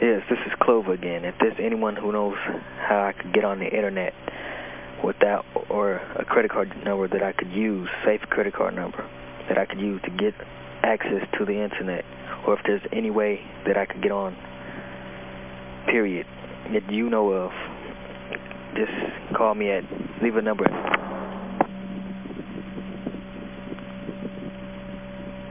Yes, this is Clover again. If there's anyone who knows how I could get on the internet without, or a credit card number that I could use, safe credit card number, that I could use to get access to the internet, or if there's any way that I could get on, period, that you know of, just call me at, leave a number